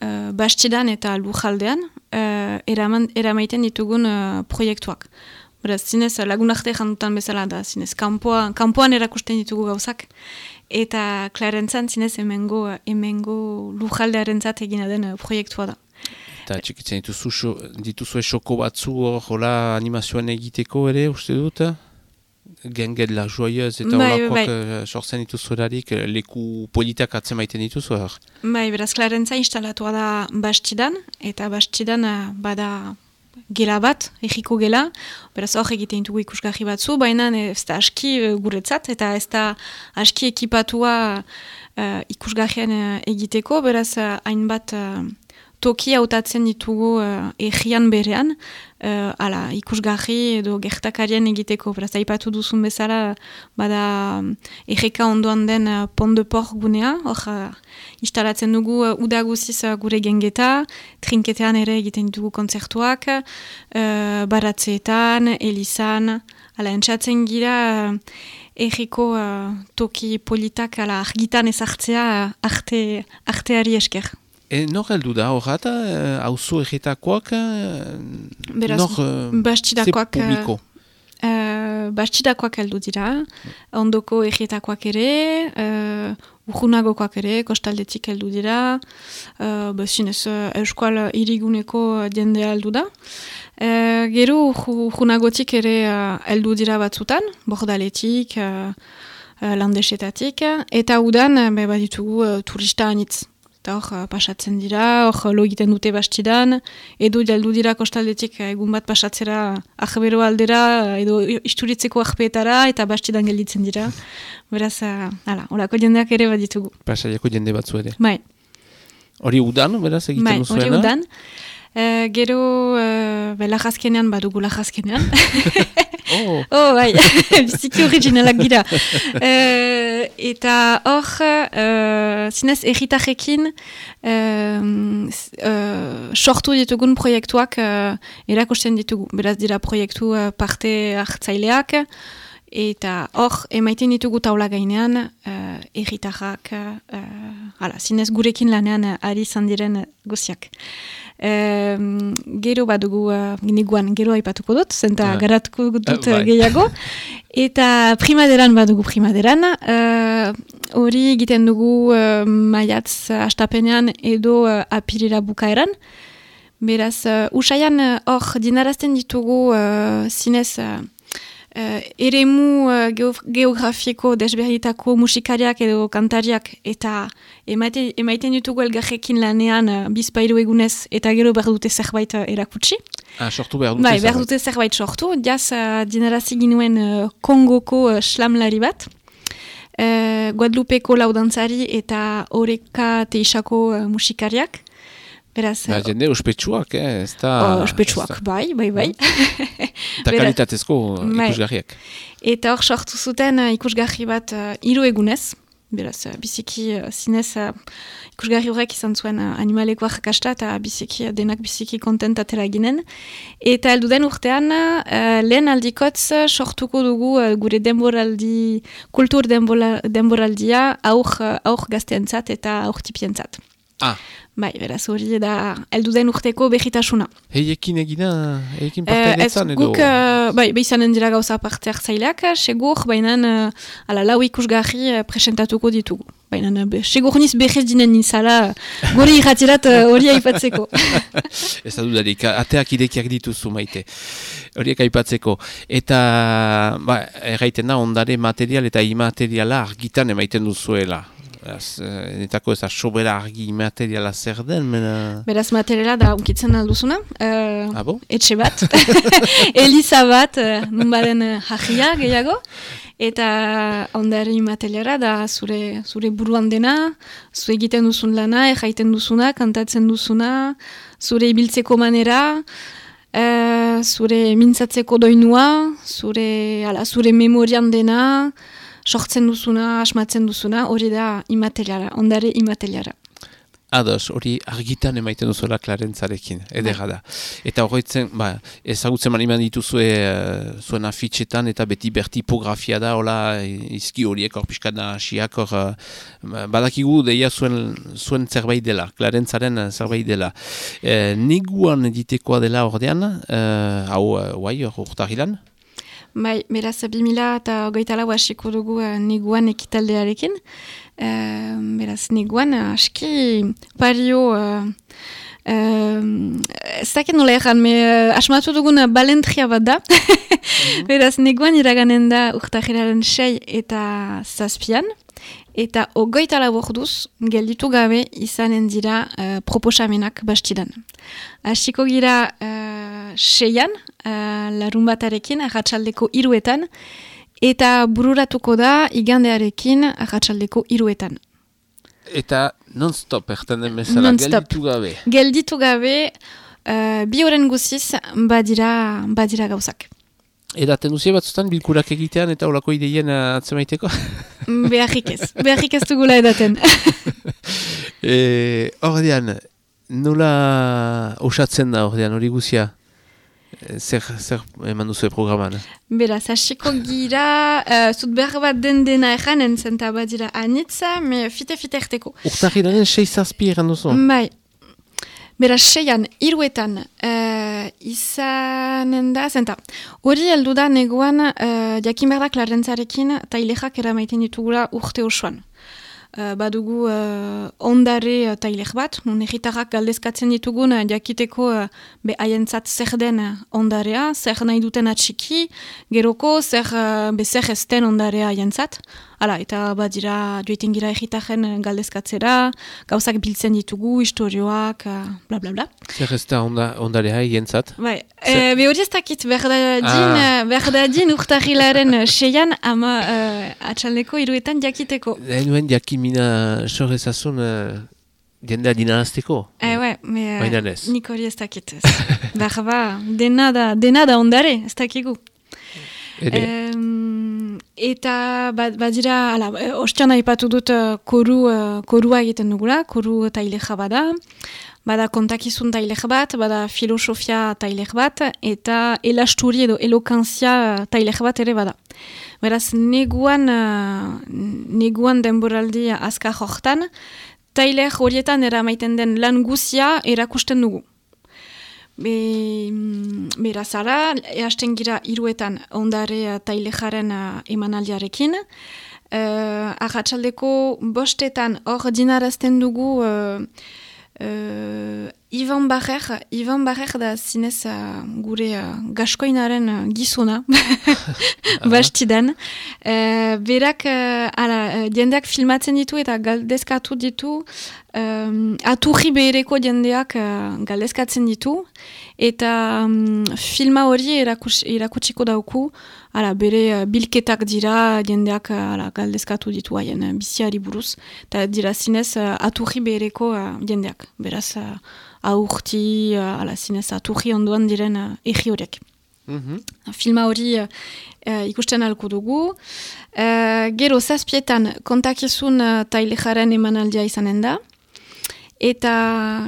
Speaker 2: uh, bastidan eta lujaldean uh, eraman, eramaiten ditugun uh, proiektuak. Beraz, zinez lagunarte jantutan bezala da, zinez kanpoan, kanpoan erakusten ditugu gauzak. Eta klarentzan zinez emengo, emengo lujaldearen zat egina den uh, proiektua da.
Speaker 1: Eta txikitzen dituzu, dituzu batzu hola animazioan egiteko ere, uste dut? Genged la joyeuse eta bai, olakoak bai. uh, sortzen dituzuerarik uh, leku politak atzen maiten dituzu hor?
Speaker 2: Bai, beraz, klarentza instalatua da bastidan, eta bastidan uh, bada gela bat, egiko gela, beraz hor egiten dugu ikusgarri batzu, baina ez da aski guretzat, eta ez da aski ekipatua uh, ikusgarrian egiteko, beraz hainbat uh, toki hautatzen ditugu uh, egian berean, uh, ala, ikusgarri edo gertakarien egiteko. Beraz, aipatu duzun bezala, bada egeka ondoan den uh, pont de port gunea, hor uh, instalatzen dugu uh, udaguziz uh, gure gengeta, trinketean ere egiten ditugu kontzertuak, uh, baratzeetan, elizan, ala, entzatzen gira, uh, Eriko uh, toki politak ala argitan ezartzea uh, arte, arteari esker.
Speaker 1: E, nor heldu da horrat, hauzu uh, egitakoak,
Speaker 2: Beraz, nor bastidakoak, ze publiko? Uh, bastidakoak heldu dira, ondoko egitakoak ere, uh, urgunagokoak ere, kostaldetik heldu dira, uh, bezinez, euskal iriguneko jende heldu da. Uh, gero urgunagotik ere heldu uh, dira batzutan, bordaletik, uh, uh, landesetatik, eta udan, uh, ditugu uh, turista anitz eta hor uh, pasatzen dira, hor lo egiten dute bastidan, edo jaldu dira kostaldetik uh, egun bat pasatzera ahbero aldera, edo isturitzeko ahpeetara, eta bastidan gelditzen dira. Beraz, uh, ala, horako jendeak ere bat ditugu.
Speaker 1: Pasaiako jende batzu ere.
Speaker 2: Bai.
Speaker 1: Hori udan, beraz, egiten bai,
Speaker 2: duzuena? Hori udan. Uh, gero, uh, be, lajazkenean, badugu lajazkenean. [LAUGHS] oh. [LAUGHS] oh, bai, [LAUGHS] biziki originalak gira. Uh, eta hor, uh, zinez, erritajekin uh, uh, sortu ditugun proiektuak uh, erakusten ditugu. Beraz dira proiektu uh, parte hartzaileak, eta hor, emaiten ditugu taula gainean, uh, erritajak, uh, zinez gurekin lanean ari zandiren guziak. E, gero bat dugu uh, gero aipatuko dut, zenta uh, garatuko dut uh, gehiago. [LAUGHS] Eta primaderan bat dugu primaderan. Hori uh, egiten dugu uh, maiatz astapenean edo uh, apirira bukaeran. Beraz, uh, usaian hor dinarazten ditugu uh, zinez uh, eremu uh, geografiko desberritako musikariak edo kantariak eta emaiten, emaiten ditugu elgarrekin lanean uh, bizpairu egunez eta gero behar dute zerbait uh, erakutsi.
Speaker 1: Ah, sortu behar dute
Speaker 2: bai, zerbait. Behar dute zerbait sortu. Jaz uh, dinarazi ginuen uh, Kongoko uh, slamlari bat. Uh, Guadlupeko laudantzari eta Oreka Teixako uh, musikariak. Beraz,
Speaker 1: Ba, jende ospetsuak, eh? ez da...
Speaker 2: ospetsuak, bai, bai, bai. [LAUGHS]
Speaker 1: Eta
Speaker 2: Bera-
Speaker 1: kalitatezko
Speaker 2: Bai.
Speaker 1: ikusgarriak.
Speaker 2: Eta hor sortu zuten uh, ikusgarri bat uh, hiru egunez, beraz, biziki zinez uh, ikusgarri horrek izan zuen uh, animalekoak kasta eta biziki uh, denak biziki kontentatera ginen. Eta heldu den urtean, uh, lehen aldikotz sortuko dugu uh, gure denboraldi, kultur denbola, denboraldia aur, aur gazteentzat eta aur tipientzat.
Speaker 1: Ah,
Speaker 2: Bai, beraz hori da heldu den urteko behitasuna.
Speaker 1: heiekin egina, heiekin
Speaker 2: Eh,
Speaker 1: parte
Speaker 2: ez
Speaker 1: netzan edo...
Speaker 2: guk, eh, bai, bai izanen dira gauza parte hartzaileak, eh, segur, baina uh, ala lau ikusgarri uh, presentatuko ditugu. Baina uh, be, segur niz behez dinen nizala, guri irratirat eh, hori aipatzeko. [LAUGHS]
Speaker 1: Ez da dudarik, ateak irekiak dituzu maite. Horiek aipatzeko. Eta, ba, erraiten da, ondare material eta imateriala argitan emaiten duzuela. Ez, eh, netako ez sobera argi imateriala zer den, mena...
Speaker 2: Beraz materiala da unkitzen alduzuna, uh,
Speaker 1: Ah, bo?
Speaker 2: etxe bat, [LAUGHS] eliza bat, uh, nun uh, jajia gehiago, eta ondari materiala da zure, zure buruan dena, zu egiten duzun lana, erraiten duzuna, kantatzen duzuna, zure ibiltzeko manera, eh, zure mintzatzeko doinua, zure, ala, zure memorian dena, sortzen duzuna, asmatzen duzuna, hori da imateriala, ondare imateriala.
Speaker 1: Ados, hori argitan emaiten duzuela klarentzarekin, edera da. Eta horretzen, ba, ezagutzen mani dituzue uh, zuen afitxetan eta beti bertipografia da, hola, izki horiek hor pixkat nahasiak, hor, uh, badakigu deia zuen, zuen zerbait dela, klarentzaren eh, zerbait dela. E, niguan editekoa dela ordean, uh, hau, uh, guai, urtahilan,
Speaker 2: Bai, beraz, 2000 eta hogeita lau hasiko dugu uh, niguan ekitaldearekin. Uh, beraz, niguan uh, aski pario... Uh, Uh, ez dakit nola erran, me uh, asmatu dugun balentria bat da. [LAUGHS] Beraz, neguan iraganen da urtahiraren sei eta zazpian. Eta ogoita laborduz, gelditu gabe izanen dira uh, proposamenak bastidan. Hasiko gira uh, seian, uh, larun batarekin, arratsaldeko iruetan, eta bururatuko da igandearekin arratsaldeko iruetan.
Speaker 1: eta non-stop, den bezala,
Speaker 2: Non-stop.
Speaker 1: gelditu gabe.
Speaker 2: Gelditu gabe, uh, bi horren guziz, badira, badira gauzak.
Speaker 1: Edaten duzie batzutan bilkurak egitean eta olako ideien uh, atzemaiteko?
Speaker 2: Beharrik ez, beharrik ez dugula edaten. [LAUGHS]
Speaker 1: E, ordean, nola osatzen da ordean hori guzia? E, Zer, zer eman duzu programan?
Speaker 2: Beraz, hasiko gira, uh, zut behar bat den dena erranen zenta badira anitza, me fite-fite erteko.
Speaker 1: Urtahiraren sei zazpi eran duzu?
Speaker 2: Bai, beraz, seian, iruetan, uh, izanen da, zenta, hori heldu da neguan, uh, jakin behar da klarentzarekin, tailexak eramaiten ditugula urte osoan. Uh, badugu uh, ondare tailek bat, nun egitarrak galdezkatzen ditugun uh, jakiteko uh, be haientzat zer den ondarea, zer nahi duten atxiki, geroko zer, uh, be zer ez den ondarea haientzat. Hala, eta badira joiten gira egitaren galdezkatzera, gauzak biltzen ditugu, historioak, uh, bla bla bla.
Speaker 1: Zer ez da onda, ondare hai jentzat?
Speaker 2: Bai,
Speaker 1: Zer-
Speaker 2: e, be hori ez dakit, berdadin,
Speaker 1: Ah.
Speaker 2: ah. berdadin urtahilaren uh, seian ama uh, atxaldeko iruetan jakiteko.
Speaker 1: Lehen duen jakimina sor ezazun uh, jendea dinarazteko?
Speaker 2: Eh, ouais, me,
Speaker 1: Baina ez.
Speaker 2: nik hori ez dakit. ez. Behar ba, dena da, dena da ondare, ez dakigu.
Speaker 1: Ere,
Speaker 2: Em, eta ba- badira, ala, e, ostian aipatu dut eh, koru, eh, korua egiten dugula, koru taileja bada, bada kontakizun tailej bat, bada filosofia tailej bat, eta elasturi edo elokanzia tailej bat ere bada. Beraz, neguan, neguan denboraldi azkar hortan, tailej horietan eramaiten den lan guzia erakusten dugu. Be, mm, beraz ara, ehasten gira iruetan ondare tailejaren uh, emanaldiarekin. Uh, Arratxaldeko bostetan hor dinarazten dugu uh, uh, Ivan Barrer, Ivan Barrer da zinez uh, gure uh, gaskoinaren uh, gizona, [LAUGHS] bastidan. Uh, berak, uh, ala, uh, jendeak filmatzen ditu eta galdezkatu ditu, um, aturri behereko jendeak uh, galdezkatzen ditu, eta um, filma hori erakutsiko dauku Ara, bere uh, bilketak dira jendeak uh, ala, galdezkatu ditu haien uh, biziari buruz. Eta dira zinez uh, aturri bereko uh, jendeak. Beraz, uh, aurti, uh, ala, zinez aturri onduan diren uh, egi horiek.
Speaker 1: Mhm.
Speaker 2: Filma hori uh, uh, ikusten alko dugu. Uh, gero zazpietan kontakizun uh, tailejaren emanaldia izanen da. Eta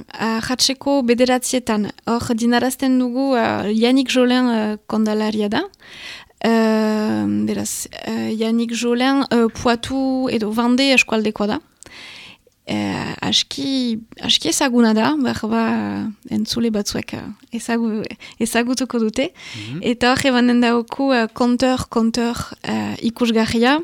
Speaker 2: uh, jatseko bederatzietan, hor dinarazten dugu uh, Yannick Jolin uh, kondalaria da. Uh, beraz, uh, Yannick Jolin uh, Poitou edo Vande eskualdekoa da. Uh, aski, aski ezaguna da, behar ba entzule batzuek uh, ezagu, ezagutuko dute. Eta hor ebanen dauku uh, konteur, konteur uh, ikusgarria.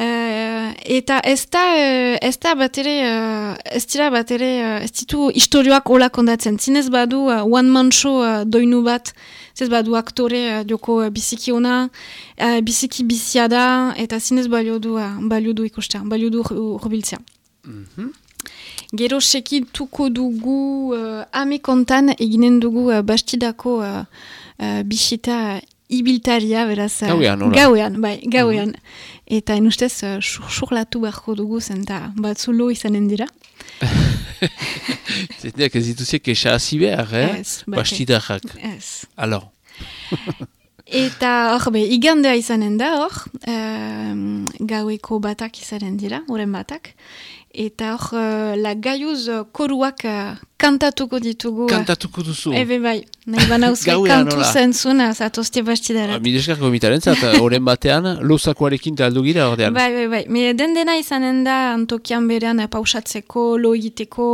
Speaker 2: Uh, eta ez da, uh, ez da bat ere, uh, ez dira bat ere, uh, ez ditu historioak hola kondatzen. Zinez badu uh, one man show uh, doinu bat, zinez badu aktore uh, joko uh, biziki ona, uh, biziki bizia da, eta zinez balio du, balio du ikustea, balio du urbiltzea. Gero sekituko dugu uh, ame kontan eginen dugu uh, bastidako uh, uh, bisita ibiltaria, beraz... uh,
Speaker 1: Gauean, hola.
Speaker 2: Gauean, bai, gauean. Eta enustez, uh, surlatu beharko dugu zen, eta batzulo izanen dira. [LAUGHS]
Speaker 1: Zendeak ez dituziek esa hasi behar, eh?
Speaker 2: Ez.
Speaker 1: Bastidarrak.
Speaker 2: Ez.
Speaker 1: Alors, [LAUGHS]
Speaker 2: Eta hor, be, igandea izanen da hor, um, gaueko batak izanen dira, oren batak. Eta hor, uh, la gaiuz uh, koruak uh, kantatuko ditugu.
Speaker 1: kantatuko duzu.
Speaker 2: Ebe bai, nahi banauzke kantu
Speaker 1: hola.
Speaker 2: zentzun, zatozte bastidarat.
Speaker 1: Mideskar gomitaren zat, horren batean, lozakoarekin taldu gira ordean.
Speaker 2: Bai, bai, bai. Me den dena izanen da antokian berean pausatzeko, lo egiteko,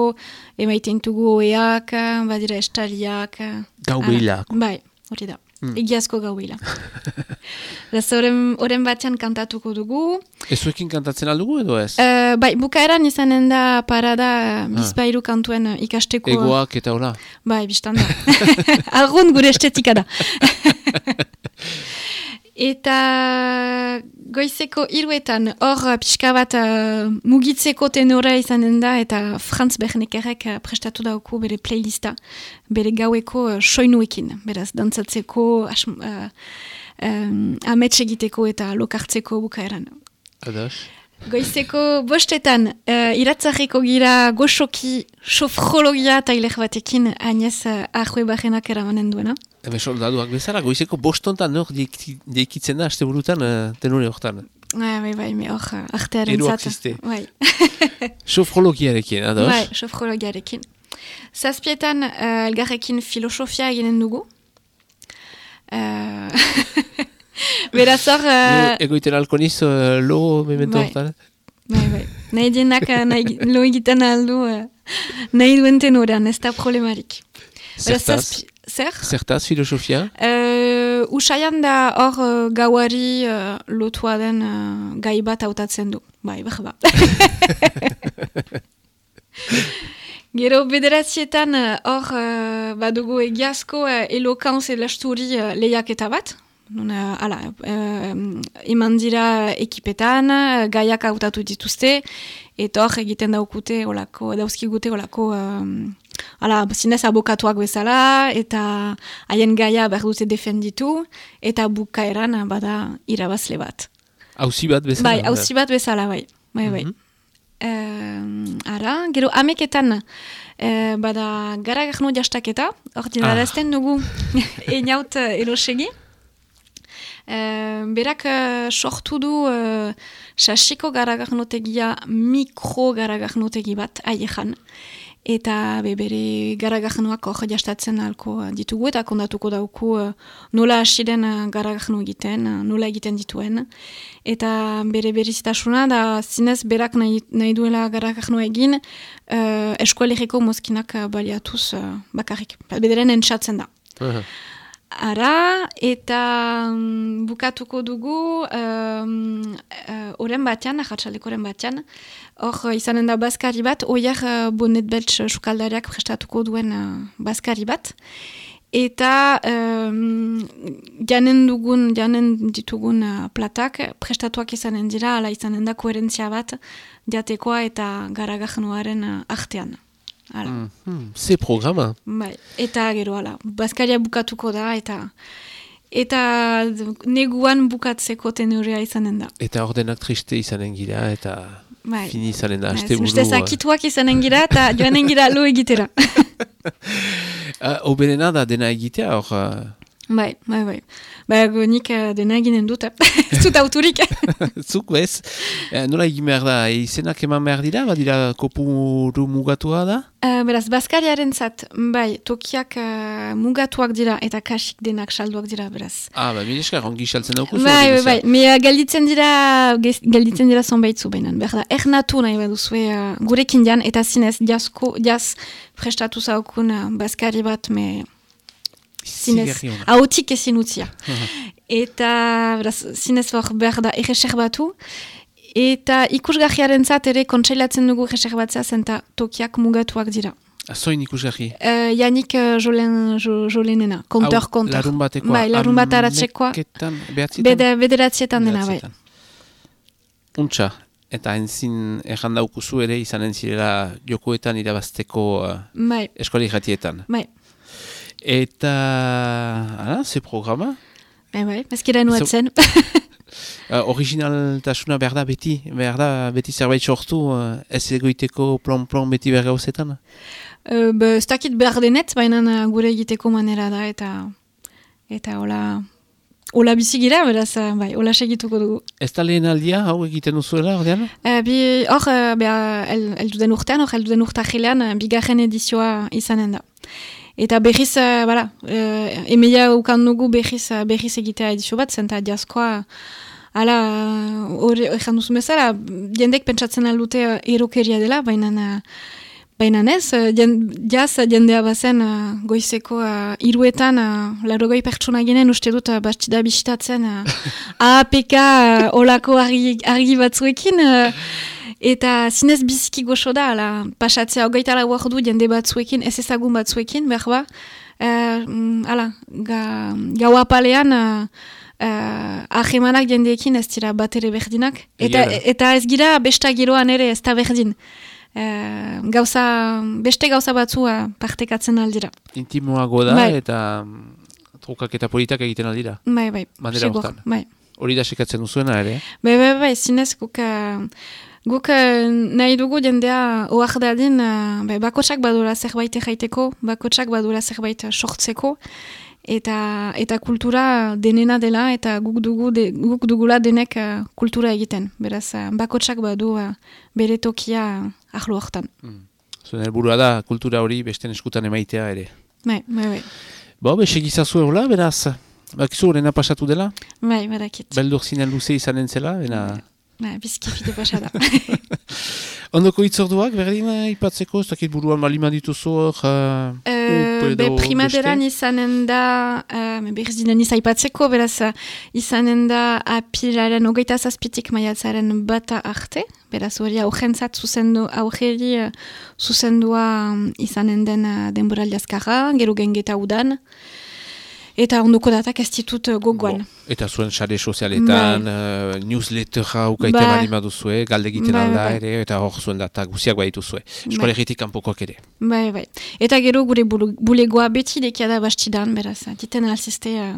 Speaker 2: emaiten dugu oeak, badira estariak.
Speaker 1: Gau behilak.
Speaker 2: Bai, hori da. Egiazko gau behila. Beraz, [LAUGHS] horren horren batean kantatuko dugu.
Speaker 1: Ez zuekin kantatzen aldugu edo ez?
Speaker 2: Uh, bai, bukaeran izanen da parada uh, bizpairu kantuen eh, ikasteko.
Speaker 1: Egoak eta hola.
Speaker 2: Bai, biztan da. [LAUGHS] Argun gure estetika da. [LAUGHS] Eta goizeko hiruetan hor uh, pixka bat uh, mugitzeko tenora izanen da eta Franz Bernekerrek uh, prestatu dauku bere playlista, bere gaueko uh, soinuekin, beraz, dantzatzeko, uh, um, amets egiteko eta lokartzeko bukaeran.
Speaker 1: Ados.
Speaker 2: Goizeko bostetan, uh, iratzarriko gira goxoki sofrologia tailer batekin Agnez uh, Arrue Barrenak eramanen duena.
Speaker 1: Hemen soldaduak bezala, goizeko bostontan nor deiki- deikitzen da, aste burutan, uh, tenore hortan.
Speaker 2: Ah, bai, bai, me hor uh, artearen zata. Bai, [LAUGHS]
Speaker 1: Sofrologiarekin, ados?
Speaker 2: bai, sofrologiarekin. Zazpietan, uh, elgarrekin filosofia eginen dugu. Uh, [LAUGHS] beraz hor... Uh,
Speaker 1: Egoiten alko niz, uh, lo memento
Speaker 2: Bai.
Speaker 1: hortan.
Speaker 2: bai, bai. Nahi dienak nahi, lo egiten aldu uh, nahi duen tenorean, ez da problemarik.
Speaker 1: Zertaz,
Speaker 2: Zer?
Speaker 1: zertaz filosofia?
Speaker 2: Uh, usaian da hor uh, gauari uh, lotua den uh, gai bat hautatzen du. Bai, behar ba. [LAUGHS] Gero bederatzietan hor uh, badugu egiazko uh, elokanz elasturi uh, lehiaketa bat. Nun, uh, ala, uh, eman dira ekipetan, uh, gaiak hautatu dituzte, eta hor egiten daukute, olako, dauzkigute olako, um, ala, zinez abokatuak bezala, eta haien gaia behar dute defenditu, eta bukaeran uh, bada irabazle bat.
Speaker 1: Hauzi bat bezala?
Speaker 2: Bai, hauzi bat bezala, bai. Bai, bai.
Speaker 1: Mhm.
Speaker 2: Eh, ara, gero ameketan eh, bada gara garno jastaketa, hor dinarazten dugu [LAUGHS] einaut uh, erosegi. Eh, berak eh, sortu du uh, sasiko garagarnotegia mikro garagarnotegi bat aiejan. Eta be, bere garagarnoak hor jastatzen alko uh, ditugu eta kondatuko dauku uh, nola uh, garagarno egiten, uh, nola egiten dituen. Eta bere berezitasuna da zinez berak nahi, nahi duela garagarno egin uh, eskualeriko mozkinak uh, baliatuz uh, bakarrik. Bederen entxatzen da.
Speaker 1: Aha.
Speaker 2: Ara, eta mm, bukatuko dugu um, uh, oren batean, ahatsaleko oren batean, hor uh, izanen da bazkari bat, oiar uh, bonet beltz uh, sukaldariak prestatuko duen uh, bazkari bat. Eta um, janen dugun, janen ditugun uh, platak prestatuak izanen dira, ala izanen da koherentzia bat, jatekoa eta garagajnoaren uh, artean. Hala.
Speaker 1: Mhm. Ze programa?
Speaker 2: Bai, eta gero ala, bazkaria bukatuko da, eta eta neguan bukatzeko tenurea izanen da.
Speaker 1: Eta ordenak triste izanen gira, eta
Speaker 2: Bai.
Speaker 1: fini izanen da,
Speaker 2: Ez,
Speaker 1: aste buru.
Speaker 2: Uste zakituak izanen gira eta joanen gira lo egitera. [LAUGHS]
Speaker 1: Uh, Oberena da dena egitea, hor... Uh,
Speaker 2: bai, bai, bai. Ba, nik eh, dena eginen dut, ez dut auturik.
Speaker 1: zuk bez, uh, nola egin behar da, izenak eman behar dira, badira kopuru mugatua da?
Speaker 2: Uh, beraz, Baskariaren zat, bai, tokiak uh, mugatuak dira eta kasik denak salduak dira, beraz.
Speaker 1: Ah, ba, mire esker, ongi saltzen dauku
Speaker 2: Bai, bai, bai, me uh, gelditzen dira, gelditzen dira zonbaitzu behinan. Behar da, ernatu nahi baduzue uh, gurekin jan, eta zinez, jazko, jaz prestatu zaukun uh, Baskari bat, me zinez, hautik ezin utzia. [LAUGHS] eta, beraz, zinez hor behar da, erreser batu, eta ikusgarriaren zat ere kontsailatzen dugu erreser batzea zenta tokiak mugatuak dira.
Speaker 1: Azoin ikusgarri.
Speaker 2: Uh, Janik uh, jolen, jo, jolenena, kontor, kontor.
Speaker 1: Larun batekoa.
Speaker 2: Bai, larun bat aratzekoa. Bede, bederatzietan dena, bai.
Speaker 1: Untxa, eta entzin erran daukuzu ere izanen zirela jokoetan irabazteko uh,
Speaker 2: Bai,
Speaker 1: eskoli jatietan.
Speaker 2: bai,
Speaker 1: Eta, ara, ze programa?
Speaker 2: bai, bai, ezkira nuatzen. [LAUGHS]
Speaker 1: Uh, originaltasuna behar da beti, behar da beti zerbait sortu, uh, ez egoiteko plon-plon beti behar gauzetan?
Speaker 2: Uh, be, ez dakit behar denet, baina uh, gure egiteko manera da, eta eta hola, hola bizi gira, beraz, uh, bai, hola segituko dugu.
Speaker 1: Ez da lehen aldia, hau egiten duzuela, ordean?
Speaker 2: Uh, bi, hor, uh, beha, el, eldu den urtean, hor, eldu den urtahilean, uh, bigarren edizioa izanen da. Eta berriz, uh, bala, uh, emeia ukan dugu berriz, uh, berriz egitea edizio bat, zenta diazkoa, Hala, hori ezan duzu bezala, jendek pentsatzen aldute uh, erokeria dela, baina uh, baina ez, uh, jaz uh, jendea bazen uh, goizeko uh, iruetan, uh, larogoi pertsona ginen uste dut uh, bastida bisitatzen uh, APK uh, olako argi, argi batzuekin, uh, eta zinez biziki goxo da, ala, pasatzea hogeita lau ordu jende batzuekin, ez ezagun batzuekin, behar ba, uh, ala, ga, gaua palean, uh, jendeekin ez dira bat ere berdinak. Eta, eta ez gira besta giroan ere ez da berdin. Uh, gauza, beste gauza batzua partekatzen aldira.
Speaker 1: Intimoago da,
Speaker 2: Bai.
Speaker 1: eta mm, trukak eta politak egiten aldira.
Speaker 2: Bai, bai.
Speaker 1: Manera.
Speaker 2: Bai.
Speaker 1: Hori da sekatzen duzuena ere.
Speaker 2: Bai, bai, bai, zinez guk, uh, guk uh, nahi dugu jendea oak dadin, uh, bakotsak badura zerbait jaiteko, bakotsak badura zerbait sortzeko, eta eta kultura denena dela, eta guk, dugu de, guk dugula denek uh, kultura egiten. Beraz, uh, bakotsak badu uh, bere tokia ahlo hortan.
Speaker 1: Zuen helburua da kultura hori besten eskutan emaitea ere.
Speaker 2: Bai, bai, bai.
Speaker 1: Bo, besegizazu hola, beraz. Bakizu horrena pasatu dela,
Speaker 2: Bai, badakit.
Speaker 1: beldur zinen luze izanen zela, bena...
Speaker 2: Bai, bizki fide pasada.
Speaker 1: Ondoko itzorduak, berdin ipatzeko, ez dakit buruan malima dituzu hor... Uh,
Speaker 2: Uh, be
Speaker 1: edo
Speaker 2: primaderan
Speaker 1: beste?
Speaker 2: izanen da, uh, berriz dinen izaipatzeko, beraz uh, izanen da apilaren hogeita zazpitik maiatzaren bata arte, beraz hori aujentzat zuzendu, aurreri uh, zuzendua um, izanen den uh, denbora azkarra, gero gengeta udan, eta ondoko datak ez ditut uh, gogoan.
Speaker 1: Eta zuen sare sozialetan, uh, newslettera ukaiten
Speaker 2: Bai.
Speaker 1: bali maduzue, galde egiten
Speaker 2: Bai,
Speaker 1: alda
Speaker 2: bai.
Speaker 1: ere, eta hor zuen data guziak baituzue. Eskolegitik kanpokoak ere.
Speaker 2: Bai, bai. Eta gero gure bulegoa beti dekia da bastidan, beraz, diten alziste uh,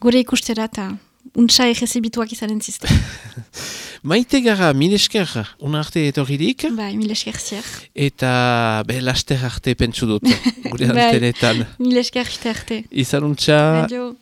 Speaker 2: gure ikustera eta untsa egezibituak izanen ziste. [LAUGHS]
Speaker 1: Maite gara, mil esker, una arte etorririk,
Speaker 2: bai, mil esker zier.
Speaker 1: eta be, laster arte pentsu dut, [LAUGHS] gure
Speaker 2: Bai.
Speaker 1: antenetan.
Speaker 2: Mil esker arte.
Speaker 1: Izan untxa...
Speaker 2: Adio.